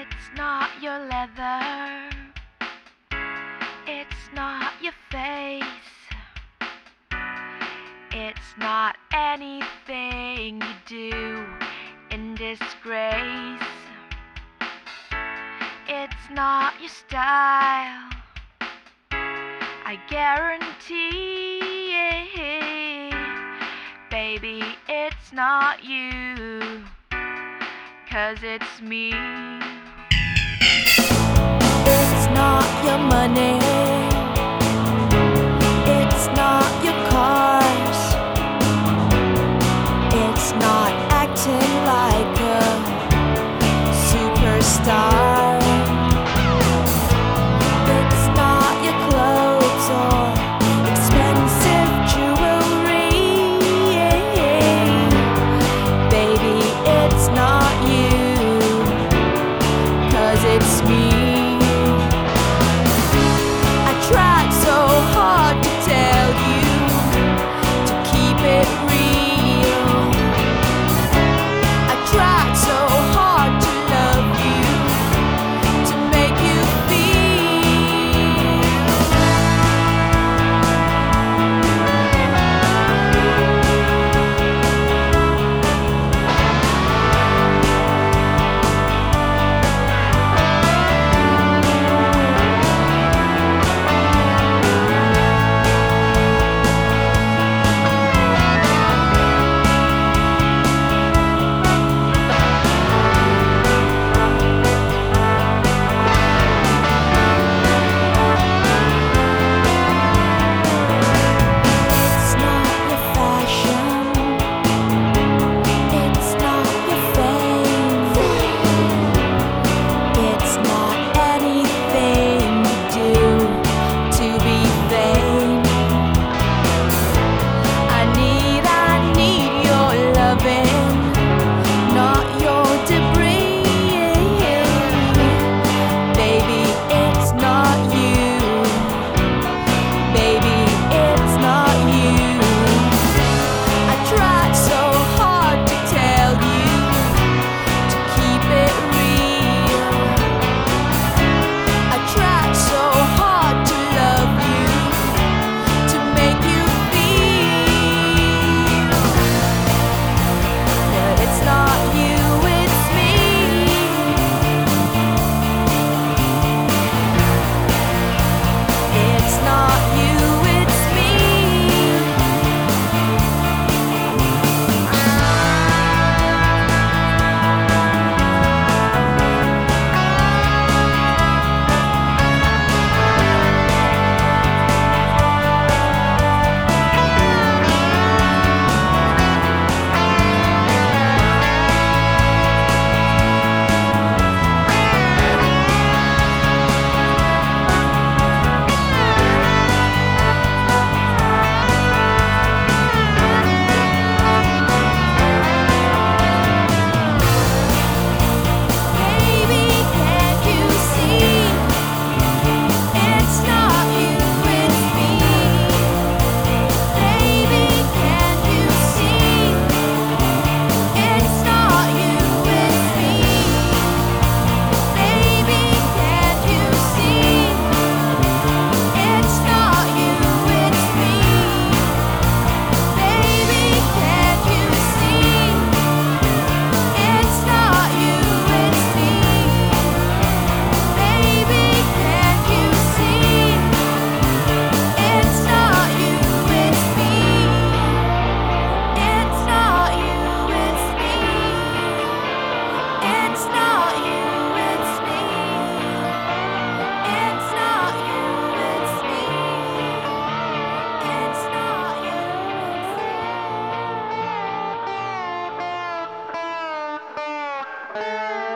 It's not your leather. It's not your face. It's not anything you do in disgrace. It's not your style. I guarantee, baby, it's not you. Cause it's me. Your money. It's not your cars. It's not acting like a superstar. Música